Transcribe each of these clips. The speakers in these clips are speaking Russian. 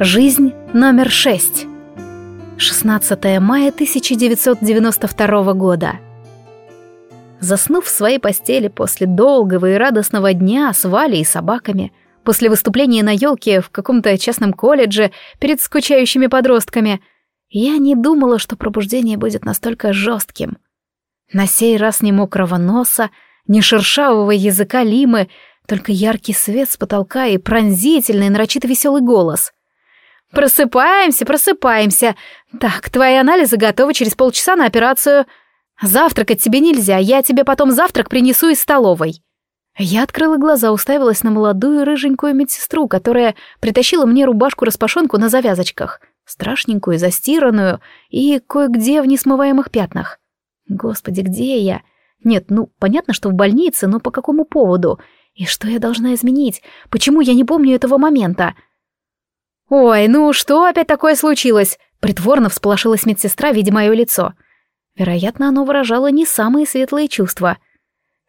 Жизнь номер шесть. 16 мая 1992 года. Заснув в своей постели после долгого и радостного дня с Валей и собаками, после выступления на елке в каком-то частном колледже перед скучающими подростками, я не думала, что пробуждение будет настолько жестким. На сей раз ни мокрого носа, ни шершавого языка Лимы, только яркий свет с потолка и пронзительный, нарочито веселый голос — «Просыпаемся, просыпаемся. Так, твои анализы готовы через полчаса на операцию. Завтракать тебе нельзя, я тебе потом завтрак принесу из столовой». Я открыла глаза, уставилась на молодую рыженькую медсестру, которая притащила мне рубашку-распашонку на завязочках, страшненькую, застиранную и кое-где в несмываемых пятнах. Господи, где я? Нет, ну, понятно, что в больнице, но по какому поводу? И что я должна изменить? Почему я не помню этого момента?» «Ой, ну что опять такое случилось?» Притворно всполошилась медсестра, видя мое лицо. Вероятно, оно выражало не самые светлые чувства.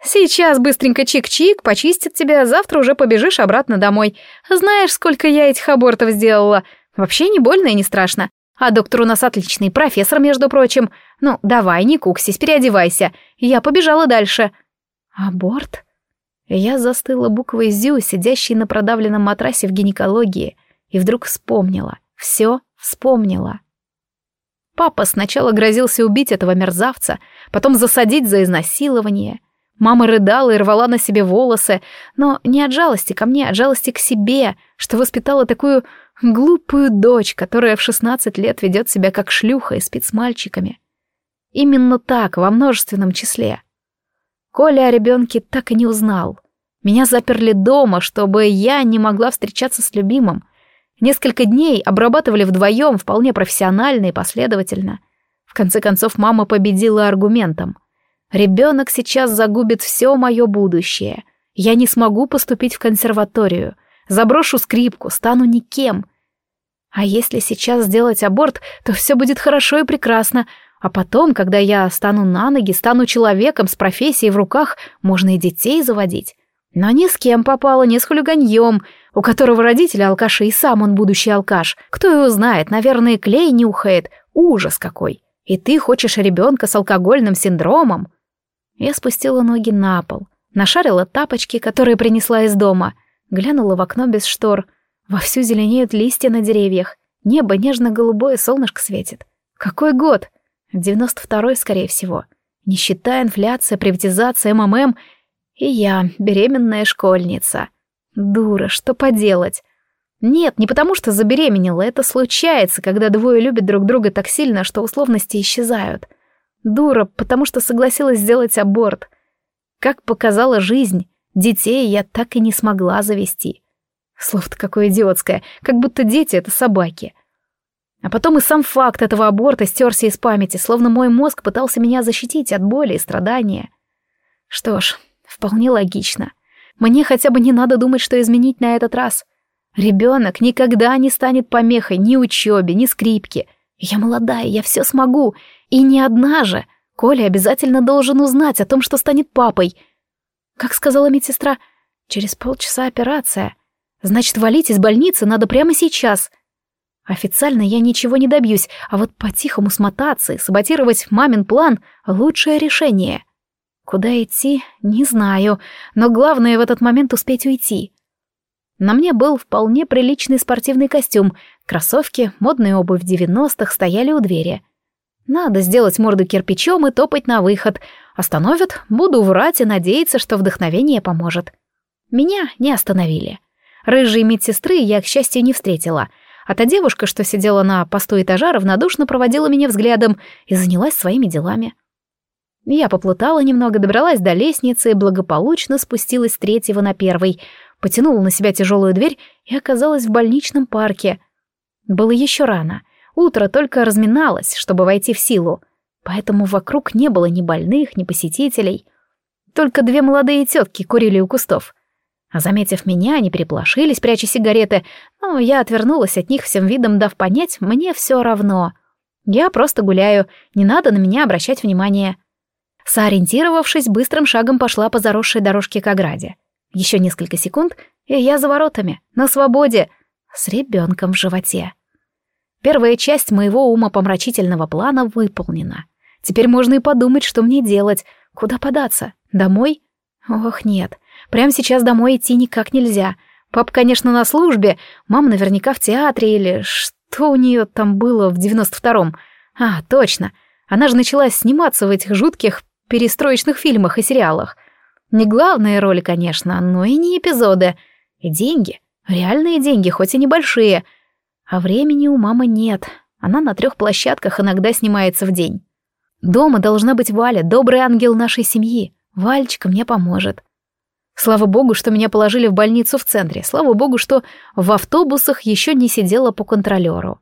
«Сейчас быстренько чик-чик, почистит тебя, завтра уже побежишь обратно домой. Знаешь, сколько я этих абортов сделала? Вообще не больно и не страшно. А доктор у нас отличный, профессор, между прочим. Ну, давай, не куксись, переодевайся. Я побежала дальше». «Аборт?» Я застыла буквой «зю», сидящей на продавленном матрасе в гинекологии — и вдруг вспомнила. Все вспомнила. Папа сначала грозился убить этого мерзавца, потом засадить за изнасилование. Мама рыдала и рвала на себе волосы, но не от жалости ко мне, а от жалости к себе, что воспитала такую глупую дочь, которая в 16 лет ведет себя как шлюха и спит с мальчиками. Именно так, во множественном числе. Коля о ребенке так и не узнал. Меня заперли дома, чтобы я не могла встречаться с любимым, Несколько дней обрабатывали вдвоем, вполне профессионально и последовательно. В конце концов, мама победила аргументом. «Ребенок сейчас загубит все мое будущее. Я не смогу поступить в консерваторию. Заброшу скрипку, стану никем. А если сейчас сделать аборт, то все будет хорошо и прекрасно, а потом, когда я стану на ноги, стану человеком с профессией в руках, можно и детей заводить. Но ни с кем попало, ни с хулиганьем, у которого родители алкаши и сам он будущий алкаш. Кто его знает, наверное, клей нюхает. Ужас какой. И ты хочешь ребенка с алкогольным синдромом? Я спустила ноги на пол, нашарила тапочки, которые принесла из дома, глянула в окно без штор. Вовсю зеленеют листья на деревьях. Небо нежно-голубое, солнышко светит. Какой год? 92-й, скорее всего. Нищета, инфляция, приватизация, МММ — и я, беременная школьница. Дура, что поделать? Нет, не потому что забеременела, это случается, когда двое любят друг друга так сильно, что условности исчезают. Дура, потому что согласилась сделать аборт. Как показала жизнь, детей я так и не смогла завести. Слово-то какое идиотское, как будто дети — это собаки. А потом и сам факт этого аборта стерся из памяти, словно мой мозг пытался меня защитить от боли и страдания. Что ж, Вполне логично. Мне хотя бы не надо думать, что изменить на этот раз. Ребенок никогда не станет помехой ни учебе, ни скрипке. Я молодая, я все смогу. И не одна же. Коля обязательно должен узнать о том, что станет папой. Как сказала медсестра, через полчаса операция. Значит, валить из больницы надо прямо сейчас. Официально я ничего не добьюсь, а вот по-тихому смотаться и саботировать мамин план — лучшее решение. Куда идти, не знаю, но главное в этот момент успеть уйти. На мне был вполне приличный спортивный костюм, кроссовки, модная обувь 90-х стояли у двери. Надо сделать морду кирпичом и топать на выход. Остановят, буду врать и надеяться, что вдохновение поможет. Меня не остановили. Рыжей медсестры я, к счастью, не встретила, а та девушка, что сидела на посту этажа, равнодушно проводила меня взглядом и занялась своими делами. Я поплутала немного, добралась до лестницы и благополучно спустилась с третьего на первый, потянула на себя тяжелую дверь и оказалась в больничном парке. Было еще рано, утро только разминалось, чтобы войти в силу, поэтому вокруг не было ни больных, ни посетителей. Только две молодые тетки курили у кустов. А заметив меня, они переплошились, пряча сигареты, но я отвернулась от них всем видом, дав понять, мне все равно. Я просто гуляю, не надо на меня обращать внимание. Сориентировавшись, быстрым шагом пошла по заросшей дорожке к ограде. Еще несколько секунд, и я за воротами, на свободе. с ребенком в животе. Первая часть моего умопомрачительного плана выполнена. Теперь можно и подумать, что мне делать. Куда податься? Домой? Ох, нет. Прямо сейчас домой идти никак нельзя. Папа, конечно, на службе, мама наверняка в театре или что у нее там было в девяносто втором. А, точно. Она же начала сниматься в этих жутких перестроечных фильмах и сериалах. Не главные роли, конечно, но и не эпизоды. И деньги. Реальные деньги, хоть и небольшие. А времени у мамы нет. Она на трех площадках иногда снимается в день. Дома должна быть Валя, добрый ангел нашей семьи. Вальчика мне поможет. Слава богу, что меня положили в больницу в центре. Слава богу, что в автобусах еще не сидела по контролеру.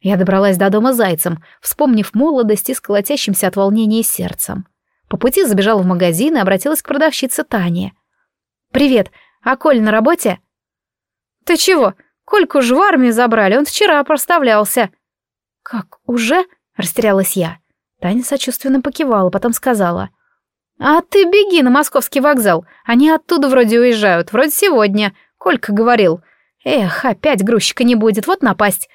Я добралась до дома зайцем, вспомнив молодость и с колотящимся от волнения сердцем. По пути забежала в магазин и обратилась к продавщице Тане. «Привет, а Коль на работе?» «Ты чего? Кольку же в армию забрали, он вчера проставлялся». «Как, уже?» — растерялась я. Таня сочувственно покивала, потом сказала. «А ты беги на московский вокзал, они оттуда вроде уезжают, вроде сегодня. Колька говорил. Эх, опять грузчика не будет, вот напасть».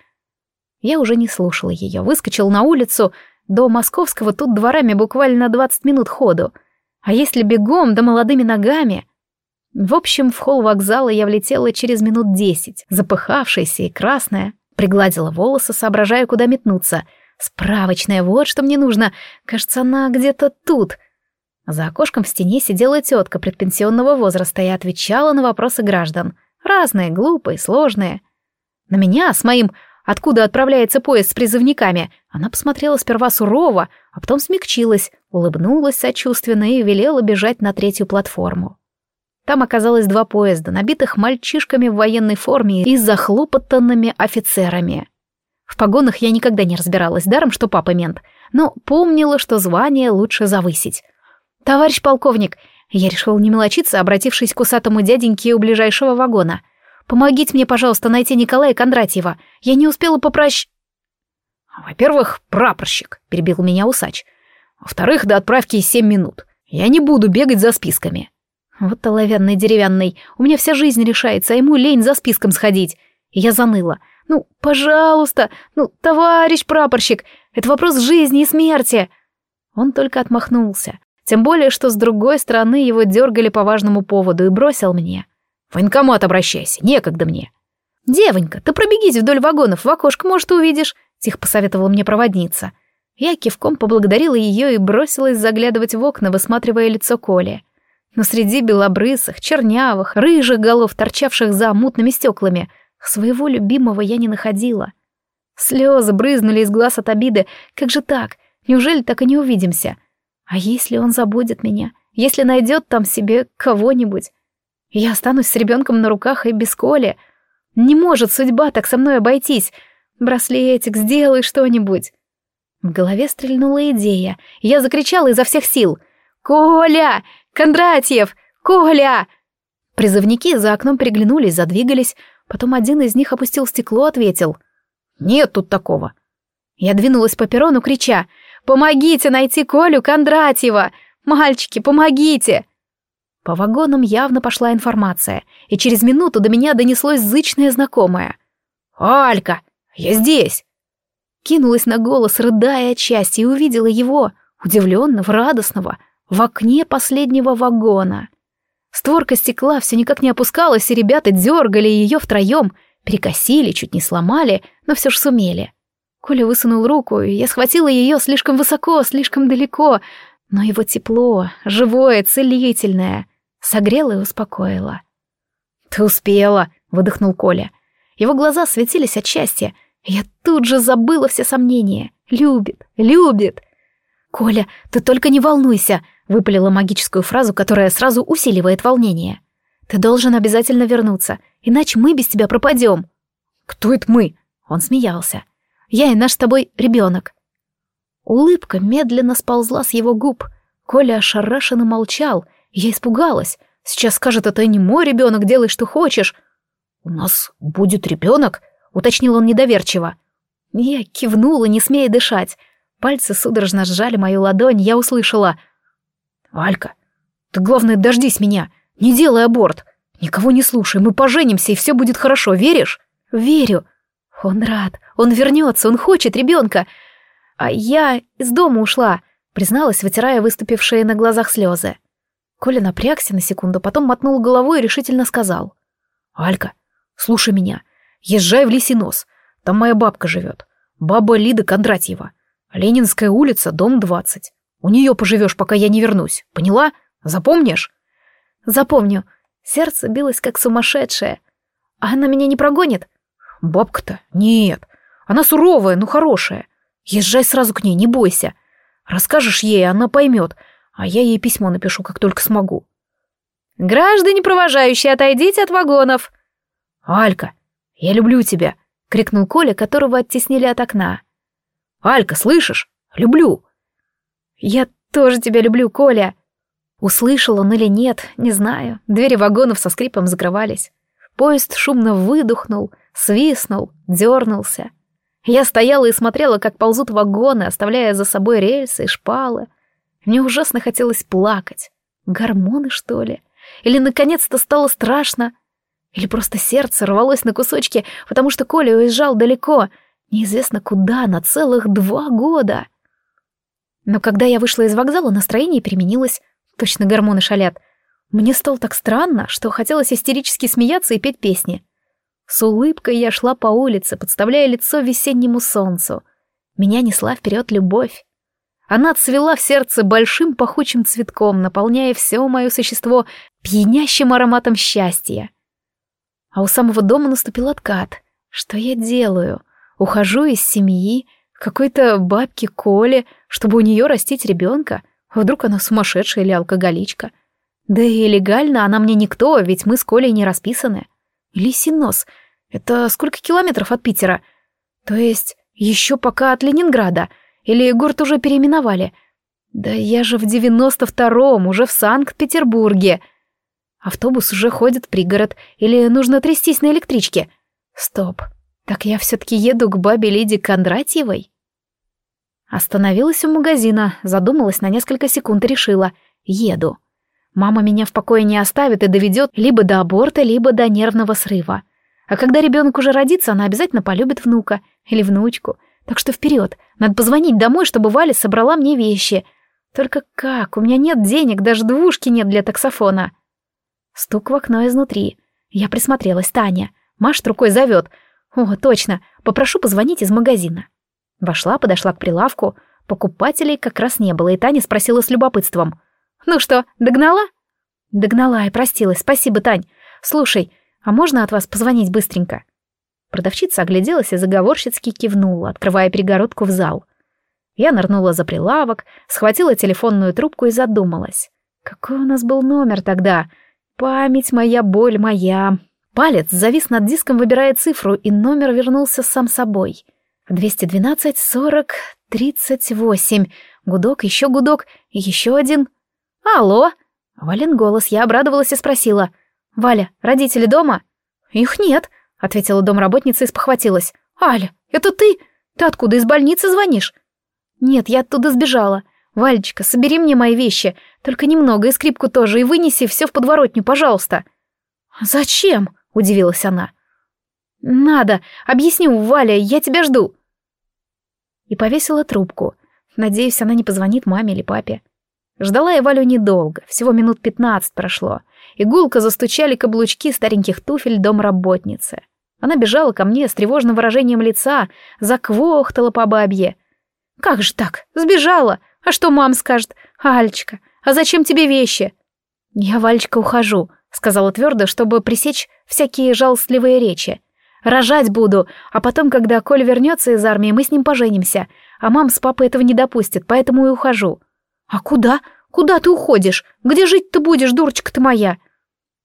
Я уже не слушала ее, выскочил на улицу. До московского тут дворами буквально 20 минут ходу. А если бегом, да молодыми ногами... В общем, в холл вокзала я влетела через минут десять, запыхавшаяся и красная. Пригладила волосы, соображая, куда метнуться — Справочная, вот что мне нужно. Кажется, она где-то тут. За окошком в стене сидела тетка предпенсионного возраста и отвечала на вопросы граждан. Разные, глупые, сложные. На меня с моим «Откуда отправляется поезд с призывниками?» Она посмотрела сперва сурово, а потом смягчилась, улыбнулась сочувственно и велела бежать на третью платформу. Там оказалось два поезда, набитых мальчишками в военной форме и захлопотанными офицерами. В погонах я никогда не разбиралась, даром, что папа мент, но помнила, что звание лучше завысить. «Товарищ полковник», я решил не мелочиться, обратившись к усатому дяденьке у ближайшего вагона. «Помогите мне, пожалуйста, найти Николая Кондратьева. Я не успела попрощ...» «Во-первых, прапорщик», — перебил меня усач. «Во-вторых, до отправки семь минут. Я не буду бегать за списками». Вот оловянный деревянный. У меня вся жизнь решается, а ему лень за списком сходить. Я заныла. Ну, пожалуйста, ну, товарищ прапорщик, это вопрос жизни и смерти. Он только отмахнулся. Тем более, что с другой стороны его дергали по важному поводу и бросил мне. В военкомат обращайся, некогда мне. «Девонька, ты пробегись вдоль вагонов, в окошко, может, увидишь», — тихо посоветовала мне проводница. Я кивком поблагодарила ее и бросилась заглядывать в окна, высматривая лицо Коли. Но среди белобрысых, чернявых, рыжих голов, торчавших за мутными стеклами, Своего любимого я не находила. Слезы брызнули из глаз от обиды. Как же так? Неужели так и не увидимся? А если он забудет меня? Если найдет там себе кого-нибудь? Я останусь с ребенком на руках и без Коли. Не может судьба так со мной обойтись. Браслетик, сделай что-нибудь. В голове стрельнула идея, я закричала изо всех сил. «Коля! Кондратьев! Коля!» Призывники за окном переглянулись, задвигались, Потом один из них опустил стекло, ответил. «Нет тут такого». Я двинулась по перрону, крича. «Помогите найти Колю Кондратьева! Мальчики, помогите!» По вагонам явно пошла информация, и через минуту до меня донеслось зычное знакомое. «Алька, я здесь!» Кинулась на голос, рыдая от счастья, и увидела его, удивленного, радостного, в окне последнего вагона. Створка стекла все никак не опускалась, и ребята дергали ее втроем, перекосили, чуть не сломали, но все ж сумели. Коля высунул руку, и я схватила ее слишком высоко, слишком далеко, но его тепло, живое, целительное, согрело и успокоило. «Ты успела!» — выдохнул Коля. Его глаза светились от счастья. Я тут же забыла все сомнения. Любит, любит. «Коля, ты только не волнуйся!» Выпалила магическую фразу, которая сразу усиливает волнение. «Ты должен обязательно вернуться, иначе мы без тебя пропадем». «Кто это мы?» Он смеялся. «Я и наш с тобой ребенок». Улыбка медленно сползла с его губ. Коля ошарашенно молчал. Я испугалась. Сейчас скажет, это не мой ребенок, делай, что хочешь. «У нас будет ребенок?» — уточнил он недоверчиво. Я кивнула, не смея дышать. Пальцы судорожно сжали мою ладонь, я услышала — «Алька, ты, главное, дождись меня, не делай аборт. Никого не слушай, мы поженимся, и все будет хорошо, веришь?» Верю. Он рад, он вернется, он хочет ребенка. А я из дома ушла, призналась, вытирая выступившие на глазах слезы. Коля напрягся на секунду, потом мотнул головой и решительно сказал. «Алька, слушай меня. Езжай в Лисинос. Там моя бабка живет. Баба Лида Кондратьева. Ленинская улица, дом 20. У нее поживешь, пока я не вернусь. Поняла? Запомнишь?» «Запомню. Сердце билось как сумасшедшее. А она меня не прогонит?» «Бабка-то? Нет. Она суровая, но хорошая. Езжай сразу к ней, не бойся. Расскажешь ей, она поймет, а я ей письмо напишу, как только смогу». «Граждане провожающие, отойдите от вагонов!» «Алька, я люблю тебя!» — крикнул Коля, которого оттеснили от окна. «Алька, слышишь? Люблю!» «Я тоже тебя люблю, Коля!» Услышал он или нет, не знаю. Двери вагонов со скрипом закрывались. Поезд шумно выдохнул, свистнул, дернулся. Я стояла и смотрела, как ползут вагоны, оставляя за собой рельсы и шпалы. Мне ужасно хотелось плакать. Гормоны, что ли? Или наконец-то стало страшно? Или просто сердце рвалось на кусочки, потому что Коля уезжал далеко, неизвестно куда, на целых два года. Но когда я вышла из вокзала, настроение переменилось. Точно гормоны шалят. Мне стало так странно, что хотелось истерически смеяться и петь песни. С улыбкой я шла по улице, подставляя лицо весеннему солнцу. Меня несла вперед любовь. Она цвела в сердце большим пахучим цветком, наполняя все мое существо пьянящим ароматом счастья. А у самого дома наступил откат. Что я делаю? Ухожу из семьи, какой-то бабки Коле, чтобы у нее растить ребенка. Вдруг она сумасшедшая или алкоголичка. Да и легально она мне никто, ведь мы с Колей не расписаны. Лисинос. Это сколько километров от Питера? То есть еще пока от Ленинграда. Или город уже переименовали? Да я же в девяносто втором, уже в Санкт-Петербурге. Автобус уже ходит пригород, или нужно трястись на электричке? Стоп, так я все-таки еду к бабе Лиде Кондратьевой? Остановилась у магазина, задумалась на несколько секунд и решила. Еду. Мама меня в покое не оставит и доведет либо до аборта, либо до нервного срыва. А когда ребенок уже родится, она обязательно полюбит внука или внучку. Так что вперед, надо позвонить домой, чтобы Валя собрала мне вещи. Только как? У меня нет денег, даже двушки нет для таксофона. Стук в окно изнутри. Я присмотрелась, Таня. Машет рукой зовет. О, точно, попрошу позвонить из магазина. Вошла, подошла к прилавку. Покупателей как раз не было, и Таня спросила с любопытством. «Ну что, догнала?» «Догнала и простилась. Спасибо, Тань. Слушай, а можно от вас позвонить быстренько?» Продавщица огляделась и заговорщицки кивнула, открывая перегородку в зал. Я нырнула за прилавок, схватила телефонную трубку и задумалась. Какой у нас был номер тогда? Память моя, боль моя. Палец завис над диском, выбирая цифру, и номер вернулся сам собой. 212 40 38. Гудок, еще гудок, еще один. Алло! Вален голос, я обрадовалась и спросила. «Валя, родители дома?» «Их нет», — ответила домработница и спохватилась. «Аля, это ты? Ты откуда, из больницы звонишь?» «Нет, я оттуда сбежала. Валечка, собери мне мои вещи, только немного, и скрипку тоже, и вынеси все в подворотню, пожалуйста». «Зачем?» — удивилась она. «Надо, объясню, Валя, я тебя жду». И повесила трубку. Надеюсь, она не позвонит маме или папе. Ждала я Валю недолго, всего минут пятнадцать прошло. Игулка застучали каблучки стареньких туфель домработницы. Она бежала ко мне с тревожным выражением лица, заквохтала по бабье. «Как же так? Сбежала! А что мам скажет? Альчика, а зачем тебе вещи?» «Я, Вальчика, ухожу», — сказала твердо, чтобы пресечь всякие жалостливые речи. «Рожать буду, а потом, когда Коль вернется из армии, мы с ним поженимся, а мам с папой этого не допустит, поэтому и ухожу». «А куда? Куда ты уходишь? Где жить ты будешь, дурочка ты моя?»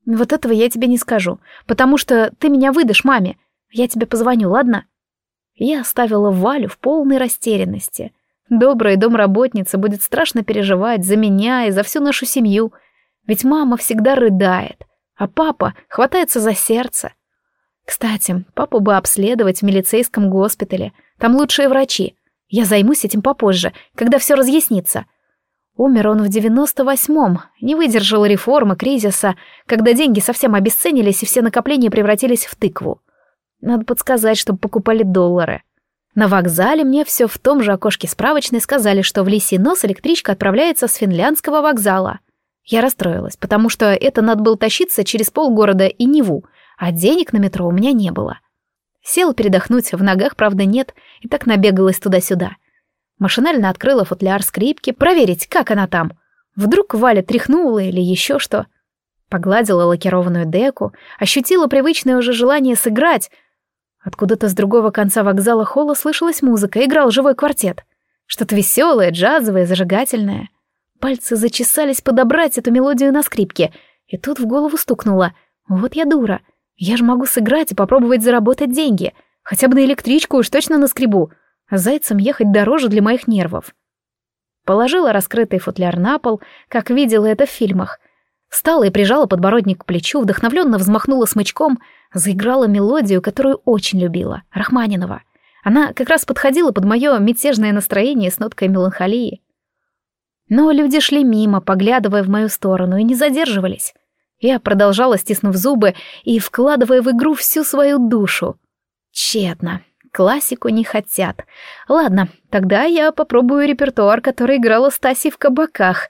«Вот этого я тебе не скажу, потому что ты меня выдашь маме. Я тебе позвоню, ладно?» Я оставила Валю в полной растерянности. Добрая домработница будет страшно переживать за меня и за всю нашу семью, ведь мама всегда рыдает, а папа хватается за сердце. Кстати, папу бы обследовать в милицейском госпитале, там лучшие врачи. Я займусь этим попозже, когда все разъяснится. Умер он в девяносто восьмом, не выдержал реформы, кризиса, когда деньги совсем обесценились и все накопления превратились в тыкву. Надо подсказать, чтобы покупали доллары. На вокзале мне все в том же окошке справочной сказали, что в Лисий нос электричка отправляется с финляндского вокзала. Я расстроилась, потому что это надо было тащиться через полгорода и Неву, а денег на метро у меня не было. Села передохнуть, в ногах, правда, нет, и так набегалась туда-сюда. Машинально открыла футляр скрипки, проверить, как она там. Вдруг Валя тряхнула или еще что. Погладила лакированную деку, ощутила привычное уже желание сыграть. Откуда-то с другого конца вокзала холла слышалась музыка, играл живой квартет. Что-то веселое, джазовое, зажигательное. Пальцы зачесались подобрать эту мелодию на скрипке, и тут в голову стукнуло. Вот я дура. Я же могу сыграть и попробовать заработать деньги. Хотя бы на электричку уж точно на скребу. Зайцам ехать дороже для моих нервов. Положила раскрытый футляр на пол, как видела это в фильмах. Встала и прижала подбородник к плечу, вдохновленно взмахнула смычком, заиграла мелодию, которую очень любила, Рахманинова. Она как раз подходила под мое мятежное настроение с ноткой меланхолии. Но люди шли мимо, поглядывая в мою сторону, и не задерживались. Я продолжала, стиснув зубы и вкладывая в игру всю свою душу. Тщетно. Классику не хотят. Ладно, тогда я попробую репертуар, который играла Стаси в кабаках.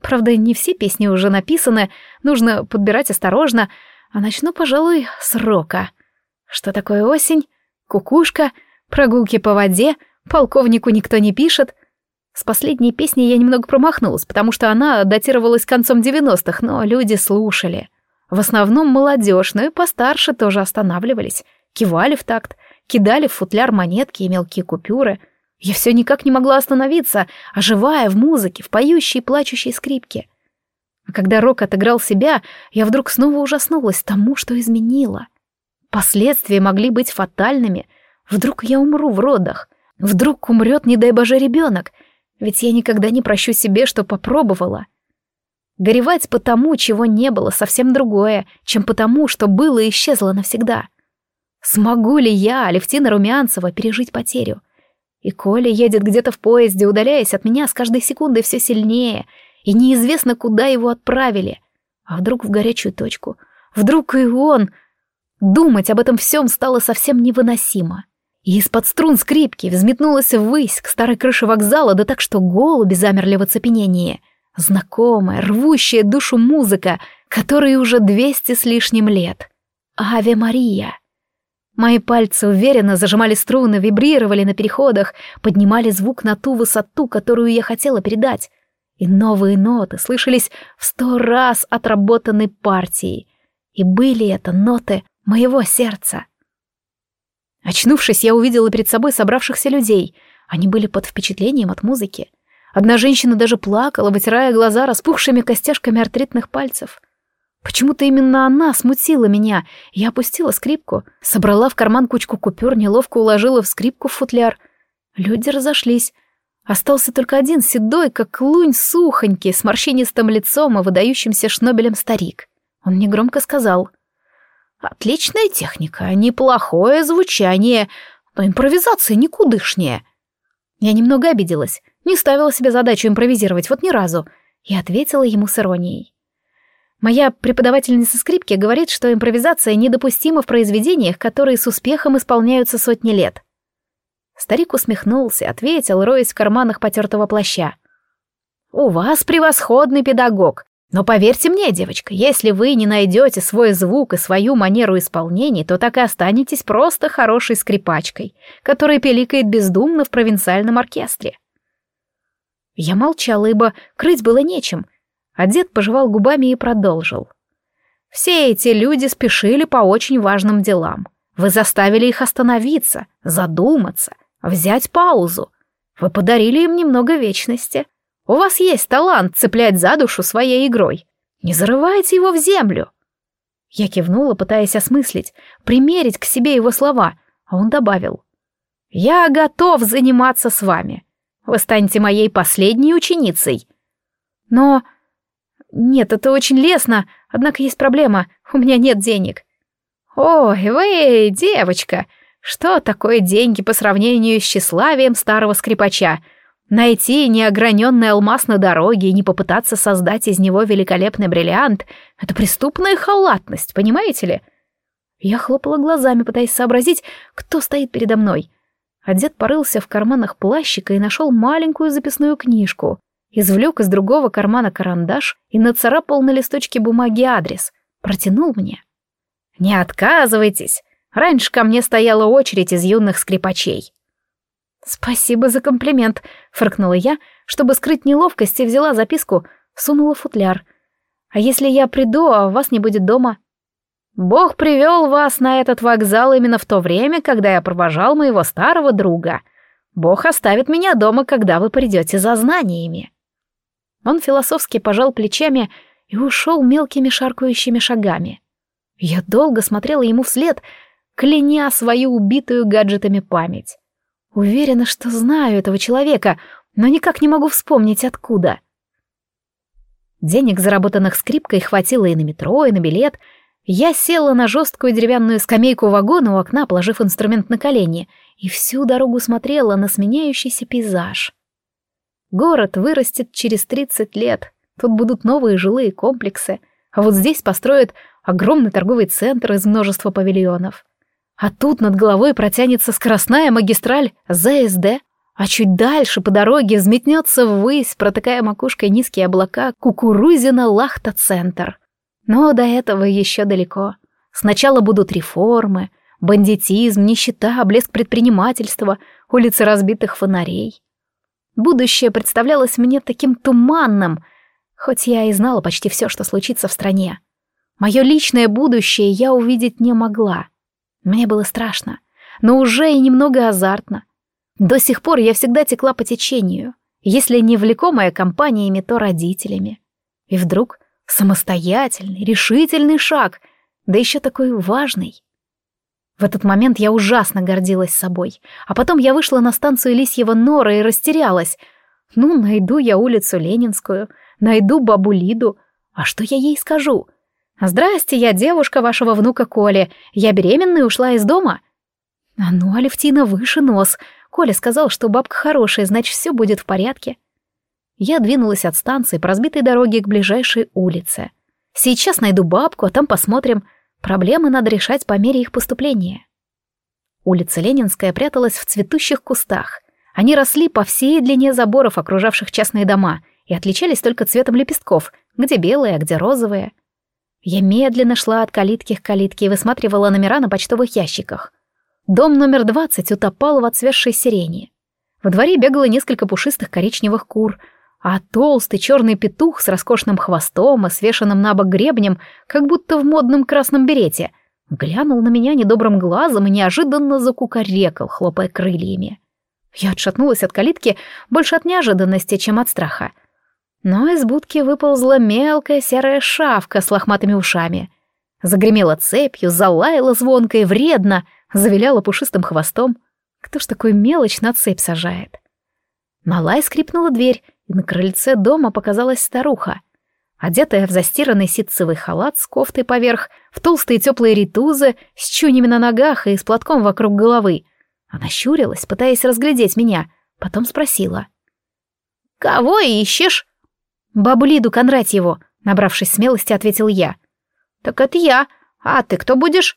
Правда, не все песни уже написаны, нужно подбирать осторожно, а начну, пожалуй, с рока. Что такое осень? Кукушка? Прогулки по воде? Полковнику никто не пишет? С последней песней я немного промахнулась, потому что она датировалась концом 90-х, но люди слушали. В основном молодежь, но и постарше тоже останавливались, кивали в такт, кидали в футляр монетки и мелкие купюры. Я все никак не могла остановиться, оживая в музыке, в поющей и плачущей скрипке. А когда Рок отыграл себя, я вдруг снова ужаснулась тому, что изменила. Последствия могли быть фатальными. Вдруг я умру в родах. Вдруг умрет, не дай боже, ребенок — ведь я никогда не прощу себе, что попробовала. Горевать по тому, чего не было, совсем другое, чем по тому, что было и исчезло навсегда. Смогу ли я, Алевтина Румянцева, пережить потерю? И Коля едет где-то в поезде, удаляясь от меня с каждой секундой все сильнее, и неизвестно, куда его отправили. А вдруг в горячую точку? Вдруг и он... Думать об этом всем стало совсем невыносимо и из-под струн скрипки взметнулась ввысь к старой крыше вокзала, да так, что голуби замерли в оцепенении. Знакомая, рвущая душу музыка, которой уже двести с лишним лет. Аве Мария. Мои пальцы уверенно зажимали струны, вибрировали на переходах, поднимали звук на ту высоту, которую я хотела передать. И новые ноты слышались в сто раз отработанной партии. И были это ноты моего сердца. Очнувшись, я увидела перед собой собравшихся людей. Они были под впечатлением от музыки. Одна женщина даже плакала, вытирая глаза распухшими костяшками артритных пальцев. Почему-то именно она смутила меня. Я опустила скрипку, собрала в карман кучку купюр, неловко уложила в скрипку в футляр. Люди разошлись. Остался только один седой, как лунь сухонький, с морщинистым лицом и выдающимся шнобелем старик. Он негромко сказал — Отличная техника, неплохое звучание, но импровизация никудышнее. Я немного обиделась, не ставила себе задачу импровизировать вот ни разу, и ответила ему с иронией. Моя преподавательница скрипки говорит, что импровизация недопустима в произведениях, которые с успехом исполняются сотни лет. Старик усмехнулся, ответил, роясь в карманах потертого плаща. «У вас превосходный педагог. Но поверьте мне, девочка, если вы не найдете свой звук и свою манеру исполнения, то так и останетесь просто хорошей скрипачкой, которая пеликает бездумно в провинциальном оркестре. Я молчала, ибо крыть было нечем, а дед пожевал губами и продолжил. Все эти люди спешили по очень важным делам. Вы заставили их остановиться, задуматься, взять паузу. Вы подарили им немного вечности — у вас есть талант цеплять за душу своей игрой. Не зарывайте его в землю. Я кивнула, пытаясь осмыслить, примерить к себе его слова, а он добавил. «Я готов заниматься с вами. Вы станете моей последней ученицей». «Но...» «Нет, это очень лестно, однако есть проблема, у меня нет денег». «Ой, вы, девочка, что такое деньги по сравнению с тщеславием старого скрипача?» Найти неограненный алмаз на дороге и не попытаться создать из него великолепный бриллиант — это преступная халатность, понимаете ли? Я хлопала глазами, пытаясь сообразить, кто стоит передо мной. А дед порылся в карманах плащика и нашел маленькую записную книжку. Извлек из другого кармана карандаш и нацарапал на листочке бумаги адрес. Протянул мне. «Не отказывайтесь! Раньше ко мне стояла очередь из юных скрипачей». «Спасибо за комплимент», — фыркнула я, чтобы скрыть неловкость, и взяла записку, сунула футляр. «А если я приду, а вас не будет дома?» «Бог привел вас на этот вокзал именно в то время, когда я провожал моего старого друга. Бог оставит меня дома, когда вы придете за знаниями». Он философски пожал плечами и ушел мелкими шаркающими шагами. Я долго смотрела ему вслед, кляня свою убитую гаджетами память. Уверена, что знаю этого человека, но никак не могу вспомнить откуда. Денег, заработанных скрипкой, хватило и на метро, и на билет. Я села на жесткую деревянную скамейку вагона у окна, положив инструмент на колени, и всю дорогу смотрела на сменяющийся пейзаж. Город вырастет через 30 лет, тут будут новые жилые комплексы, а вот здесь построят огромный торговый центр из множества павильонов. А тут над головой протянется скоростная магистраль ЗСД, а чуть дальше по дороге взметнется ввысь, протыкая макушкой низкие облака, Кукурузина-Лахта-центр. Но до этого еще далеко. Сначала будут реформы, бандитизм, нищета, блеск предпринимательства, улицы разбитых фонарей. Будущее представлялось мне таким туманным, хоть я и знала почти все, что случится в стране. Мое личное будущее я увидеть не могла. Мне было страшно, но уже и немного азартно. До сих пор я всегда текла по течению, если не влекомая компаниями, то родителями. И вдруг самостоятельный, решительный шаг, да еще такой важный. В этот момент я ужасно гордилась собой, а потом я вышла на станцию Лисьего Нора и растерялась. Ну, найду я улицу Ленинскую, найду бабу Лиду, а что я ей скажу? «Здрасте, я девушка вашего внука Коли, я беременна и ушла из дома». «А ну, Алевтина, выше нос», Коля сказал, что бабка хорошая, значит, все будет в порядке. Я двинулась от станции по разбитой дороге к ближайшей улице. Сейчас найду бабку, а там посмотрим. Проблемы надо решать по мере их поступления. Улица Ленинская пряталась в цветущих кустах. Они росли по всей длине заборов, окружавших частные дома, и отличались только цветом лепестков, где белые, а где розовые. Я медленно шла от калитки к калитке и высматривала номера на почтовых ящиках. Дом номер двадцать утопал в отцветшей сирени. Во дворе бегало несколько пушистых коричневых кур, а толстый черный петух с роскошным хвостом и свешенным на бок гребнем, как будто в модном красном берете, глянул на меня недобрым глазом и неожиданно закукарекал, хлопая крыльями. Я отшатнулась от калитки больше от неожиданности, чем от страха. Но из будки выползла мелкая серая шавка с лохматыми ушами. Загремела цепью, залаяла звонко и вредно — завиляла пушистым хвостом. Кто ж такой мелочь на цепь сажает? На скрипнула дверь, и на крыльце дома показалась старуха. Одетая в застиранный ситцевый халат с кофтой поверх, в толстые теплые ритузы, с чунями на ногах и с платком вокруг головы. Она щурилась, пытаясь разглядеть меня, потом спросила. «Кого ищешь?» «Бабу Лиду Кондратьеву», — набравшись смелости, ответил я. «Так это я. А ты кто будешь?»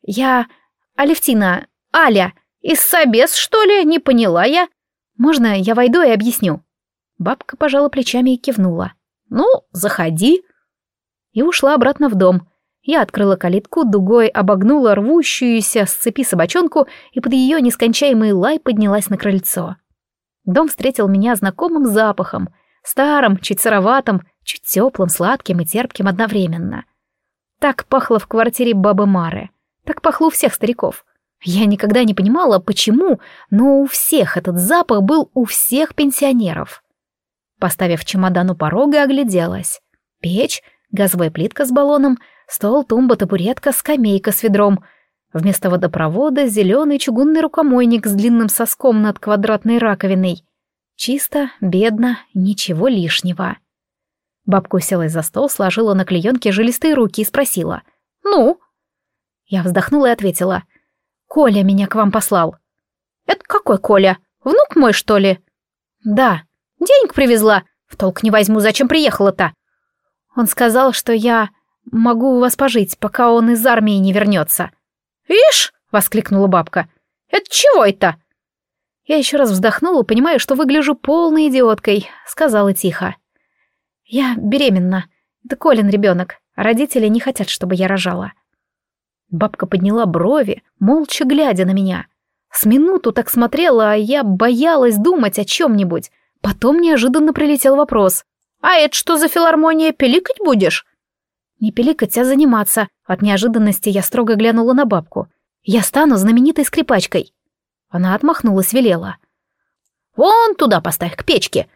«Я... «Алевтина, Аля, из собес, что ли? Не поняла я. Можно я войду и объясню?» Бабка пожала плечами и кивнула. «Ну, заходи». И ушла обратно в дом. Я открыла калитку, дугой обогнула рвущуюся с цепи собачонку и под ее нескончаемый лай поднялась на крыльцо. Дом встретил меня знакомым запахом, старым, чуть сыроватым, чуть теплым, сладким и терпким одновременно. Так пахло в квартире бабы Мары — так пахло у всех стариков. Я никогда не понимала, почему, но у всех этот запах был у всех пенсионеров. Поставив чемодан у порога, огляделась. Печь, газовая плитка с баллоном, стол, тумба, табуретка, скамейка с ведром. Вместо водопровода зеленый чугунный рукомойник с длинным соском над квадратной раковиной. Чисто, бедно, ничего лишнего. Бабка уселась за стол, сложила на клеенке жилистые руки и спросила. «Ну?» Я вздохнула и ответила. «Коля меня к вам послал». «Это какой Коля? Внук мой, что ли?» «Да. Денег привезла. В толк не возьму, зачем приехала-то?» Он сказал, что я могу у вас пожить, пока он из армии не вернется». «Ишь!» — воскликнула бабка. «Это чего это?» Я еще раз вздохнула, понимая, что выгляжу полной идиоткой, сказала тихо. «Я беременна. Это Колин ребенок. Родители не хотят, чтобы я рожала». Бабка подняла брови, молча глядя на меня. С минуту так смотрела, а я боялась думать о чем-нибудь. Потом неожиданно прилетел вопрос. «А это что за филармония, пиликать будешь?» «Не пиликать, а заниматься». От неожиданности я строго глянула на бабку. «Я стану знаменитой скрипачкой». Она отмахнулась, велела. «Вон туда поставь, к печке.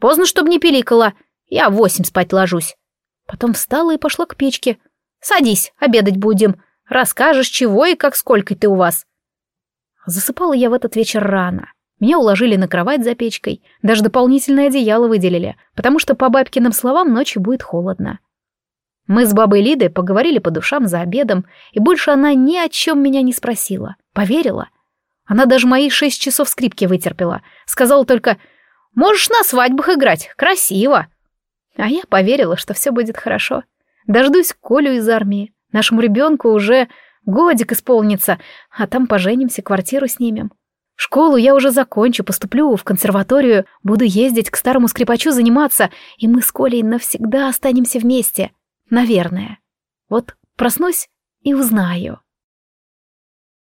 Поздно, чтобы не пиликала. Я в восемь спать ложусь». Потом встала и пошла к печке. «Садись, обедать будем. Расскажешь, чего и как сколько ты у вас». Засыпала я в этот вечер рано. Меня уложили на кровать за печкой, даже дополнительное одеяло выделили, потому что, по бабкиным словам, ночью будет холодно. Мы с бабой Лидой поговорили по душам за обедом, и больше она ни о чем меня не спросила. Поверила. Она даже мои шесть часов скрипки вытерпела. Сказала только «Можешь на свадьбах играть, красиво». А я поверила, что все будет хорошо. Дождусь Колю из армии. Нашему ребенку уже годик исполнится, а там поженимся, квартиру снимем. Школу я уже закончу, поступлю в консерваторию, буду ездить к старому скрипачу заниматься, и мы с Колей навсегда останемся вместе. Наверное. Вот проснусь и узнаю.